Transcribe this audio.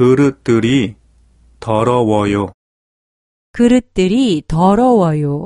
그릇들이 더러워요. 그릇들이 더러워요.